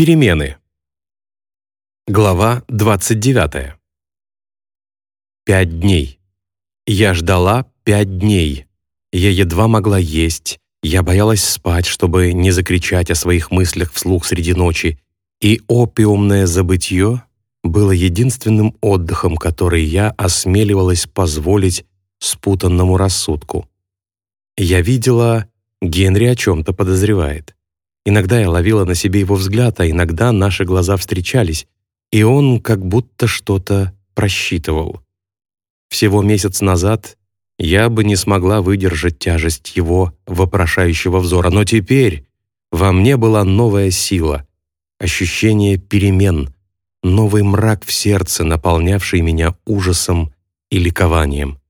Перемены. Глава 29. Пять дней. Я ждала пять дней. Я едва могла есть. Я боялась спать, чтобы не закричать о своих мыслях вслух среди ночи. И опиумное забытье было единственным отдыхом, который я осмеливалась позволить спутанному рассудку. Я видела, Генри о чем-то подозревает. Иногда я ловила на себе его взгляд, а иногда наши глаза встречались, и он как будто что-то просчитывал. Всего месяц назад я бы не смогла выдержать тяжесть его вопрошающего взора, но теперь во мне была новая сила, ощущение перемен, новый мрак в сердце, наполнявший меня ужасом и ликованием.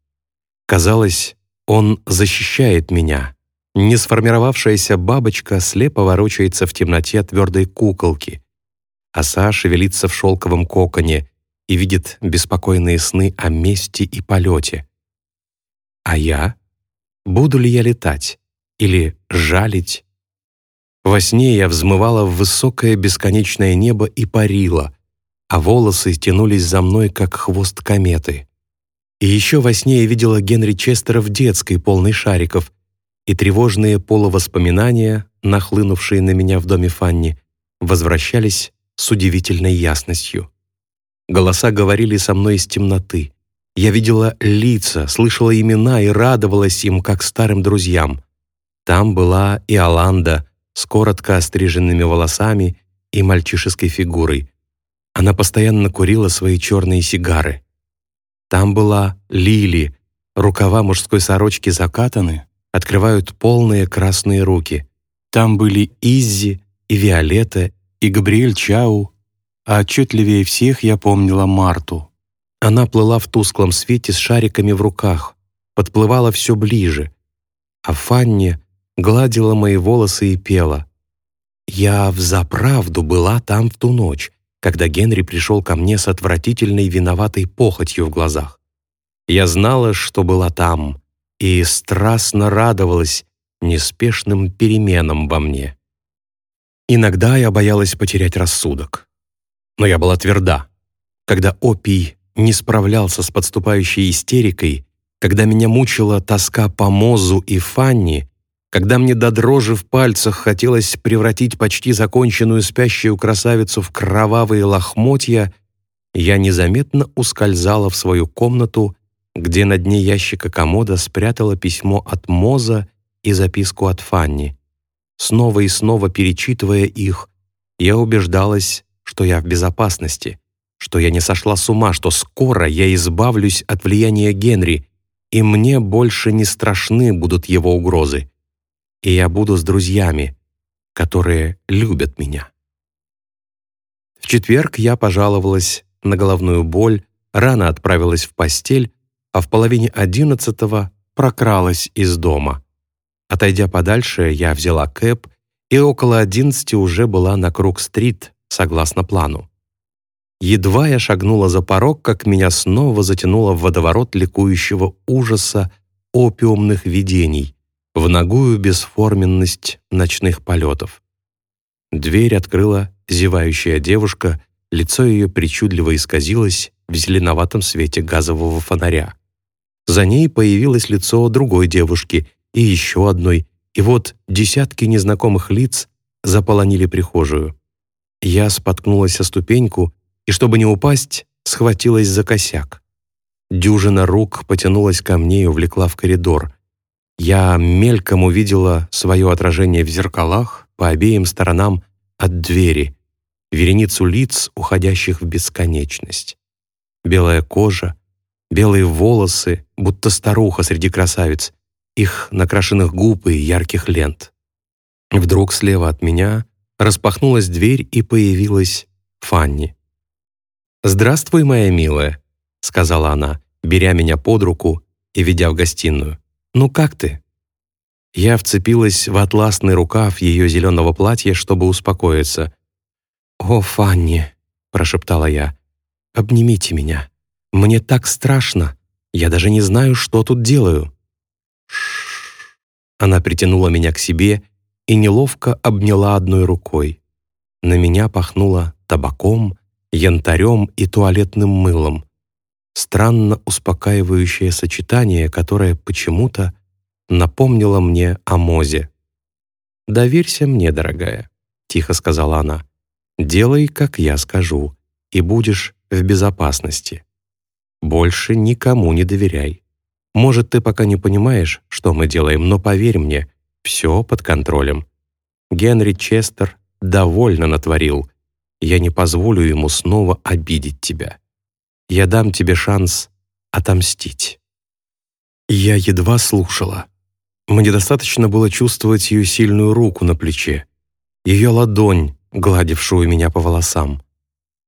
Казалось, он защищает меня. Не сформировавшаяся бабочка слепо ворочается в темноте твердой куколки. Оса шевелится в шелковом коконе и видит беспокойные сны о мести и полете. А я? Буду ли я летать? Или жалить? Во сне я взмывала в высокое бесконечное небо и парила, а волосы тянулись за мной, как хвост кометы. И еще во сне я видела Генри Честера в детской, полной шариков, и тревожные полувоспоминания, нахлынувшие на меня в доме Фанни, возвращались с удивительной ясностью. Голоса говорили со мной из темноты. Я видела лица, слышала имена и радовалась им, как старым друзьям. Там была и Аланда с коротко остриженными волосами и мальчишеской фигурой. Она постоянно курила свои черные сигары. Там была Лили, рукава мужской сорочки закатаны, открывают полные красные руки. Там были Иззи и Виолетта и Габриэль Чау, а отчетливее всех я помнила Марту. Она плыла в тусклом свете с шариками в руках, подплывала все ближе, а Фанни гладила мои волосы и пела. Я взаправду была там в ту ночь, когда Генри пришел ко мне с отвратительной виноватой похотью в глазах. Я знала, что была там, и страстно радовалась неспешным переменам во мне. Иногда я боялась потерять рассудок. Но я была тверда. Когда опий не справлялся с подступающей истерикой, когда меня мучила тоска по Мозу и Фанни, когда мне до дрожи в пальцах хотелось превратить почти законченную спящую красавицу в кровавые лохмотья, я незаметно ускользала в свою комнату где на дне ящика комода спрятала письмо от Моза и записку от Фанни. Снова и снова перечитывая их, я убеждалась, что я в безопасности, что я не сошла с ума, что скоро я избавлюсь от влияния Генри, и мне больше не страшны будут его угрозы. И я буду с друзьями, которые любят меня. В четверг я пожаловалась на головную боль, рано отправилась в постель, а в половине одиннадцатого прокралась из дома. Отойдя подальше, я взяла кэп и около одиннадцати уже была на Круг-стрит, согласно плану. Едва я шагнула за порог, как меня снова затянуло в водоворот ликующего ужаса опиумных видений, в ногую бесформенность ночных полетов. Дверь открыла зевающая девушка, лицо ее причудливо исказилось в зеленоватом свете газового фонаря. За ней появилось лицо другой девушки и еще одной, и вот десятки незнакомых лиц заполонили прихожую. Я споткнулась о ступеньку и, чтобы не упасть, схватилась за косяк. Дюжина рук потянулась ко мне и увлекла в коридор. Я мельком увидела свое отражение в зеркалах по обеим сторонам от двери, вереницу лиц, уходящих в бесконечность. Белая кожа, белые волосы, будто старуха среди красавиц, их накрашенных губ и ярких лент. Вдруг слева от меня распахнулась дверь и появилась Фанни. «Здравствуй, моя милая», — сказала она, беря меня под руку и ведя в гостиную. «Ну как ты?» Я вцепилась в атласный рукав ее зеленого платья, чтобы успокоиться. «О, Фанни», — прошептала я, — «обнимите меня». Мне так страшно. Я даже не знаю, что тут делаю». Ш Она притянула меня к себе и неловко обняла одной рукой. На меня пахнуло табаком, янтарем и туалетным мылом. Странно успокаивающее сочетание, которое почему-то напомнило мне о Мозе. «Доверься мне, дорогая», — тихо сказала она. «Делай, как я скажу, и будешь в безопасности. Больше никому не доверяй. Может, ты пока не понимаешь, что мы делаем, но поверь мне, все под контролем. Генри Честер довольно натворил. Я не позволю ему снова обидеть тебя. Я дам тебе шанс отомстить». Я едва слушала. Мне достаточно было чувствовать ее сильную руку на плече, ее ладонь, гладившую меня по волосам.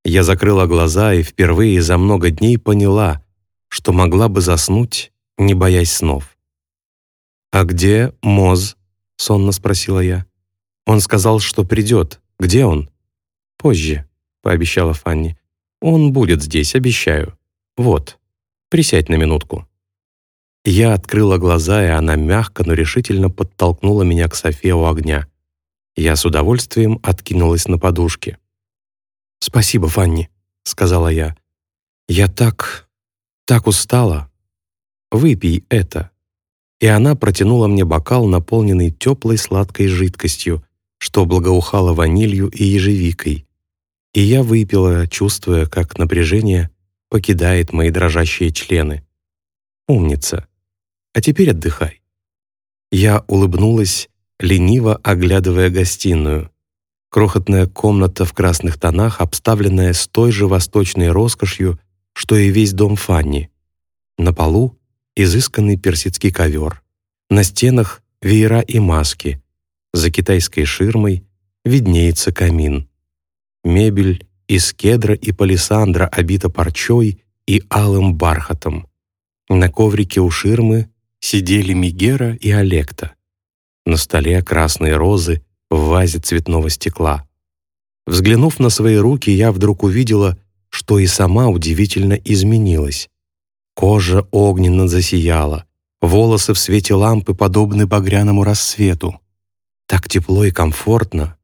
Я закрыла глаза и впервые за много дней поняла, что могла бы заснуть, не боясь снов. «А где Моз?» — сонно спросила я. «Он сказал, что придет. Где он?» «Позже», — пообещала Фанни. «Он будет здесь, обещаю. Вот, присядь на минутку». Я открыла глаза, и она мягко, но решительно подтолкнула меня к Софе у огня. Я с удовольствием откинулась на подушке. «Спасибо, Фанни», — сказала я. «Я так... так устала. Выпей это». И она протянула мне бокал, наполненный теплой сладкой жидкостью, что благоухало ванилью и ежевикой. И я выпила, чувствуя, как напряжение покидает мои дрожащие члены. «Умница. А теперь отдыхай». Я улыбнулась, лениво оглядывая гостиную. Крохотная комната в красных тонах, обставленная с той же восточной роскошью, что и весь дом Фанни. На полу изысканный персидский ковер. На стенах веера и маски. За китайской ширмой виднеется камин. Мебель из кедра и палисандра обита парчой и алым бархатом. На коврике у ширмы сидели Мигера и Олекта. На столе красные розы в вазе цветного стекла. Взглянув на свои руки, я вдруг увидела, что и сама удивительно изменилась. Кожа огненно засияла, волосы в свете лампы подобны багряному рассвету. Так тепло и комфортно.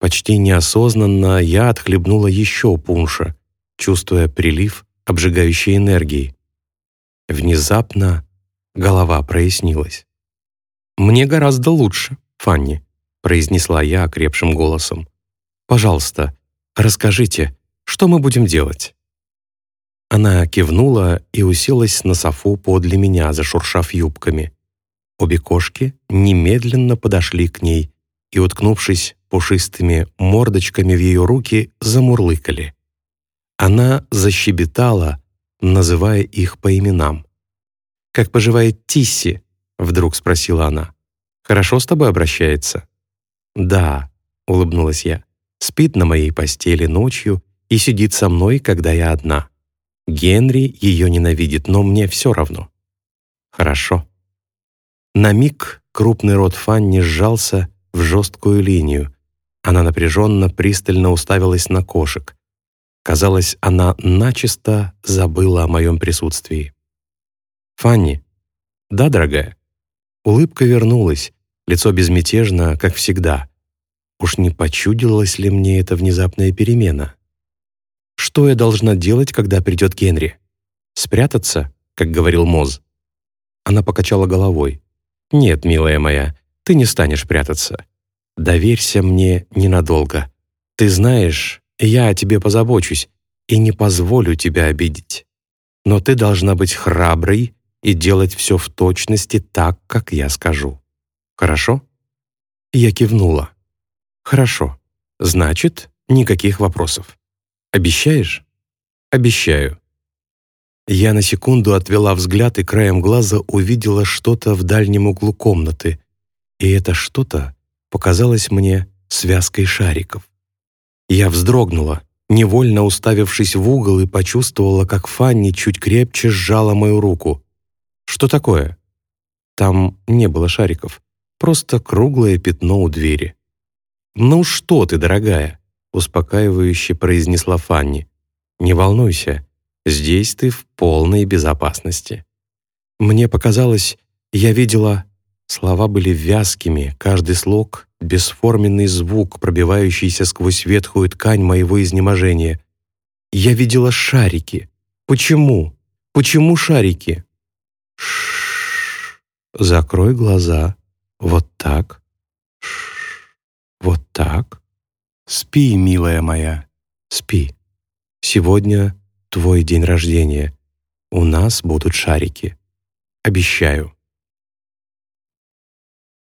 Почти неосознанно я отхлебнула еще пунша, чувствуя прилив обжигающей энергии. Внезапно голова прояснилась. «Мне гораздо лучше, Фанни», — произнесла я окрепшим голосом. «Пожалуйста, расскажите, что мы будем делать?» Она кивнула и уселась на софу подле меня, зашуршав юбками. Обе кошки немедленно подошли к ней и, уткнувшись пушистыми мордочками в ее руки, замурлыкали. Она защебетала, называя их по именам. «Как поживает Тисси?» — вдруг спросила она. «Хорошо с тобой обращается?» «Да», — улыбнулась я. «Спит на моей постели ночью и сидит со мной, когда я одна. Генри ее ненавидит, но мне все равно». «Хорошо». На миг крупный рот Фанни сжался в жесткую линию. Она напряженно, пристально уставилась на кошек. Казалось, она начисто забыла о моем присутствии. «Фанни?» «Да, дорогая?» Улыбка вернулась, лицо безмятежно, как всегда. Уж не почудилась ли мне эта внезапная перемена? Что я должна делать, когда придет Генри? Спрятаться, как говорил Моз? Она покачала головой. «Нет, милая моя, ты не станешь прятаться. Доверься мне ненадолго. Ты знаешь, я о тебе позабочусь и не позволю тебя обидеть. Но ты должна быть храброй и делать все в точности так, как я скажу. Хорошо?» Я кивнула. «Хорошо. Значит, никаких вопросов. Обещаешь?» «Обещаю». Я на секунду отвела взгляд и краем глаза увидела что-то в дальнем углу комнаты, и это что-то показалось мне связкой шариков. Я вздрогнула, невольно уставившись в угол и почувствовала, как Фанни чуть крепче сжала мою руку. «Что такое?» Там не было шариков, просто круглое пятно у двери. «Ну что ты, дорогая?» — успокаивающе произнесла Фанни. «Не волнуйся, здесь ты в полной безопасности». Мне показалось, я видела Слова были вязкими, каждый слог — бесформенный звук, пробивающийся сквозь ветхую ткань моего изнеможения. Я видела шарики. Почему? Почему шарики? Шш. Закрой глаза. Вот так. Вот так. Спи, милая моя. Спи. Сегодня твой день рождения. У нас будут шарики. Обещаю.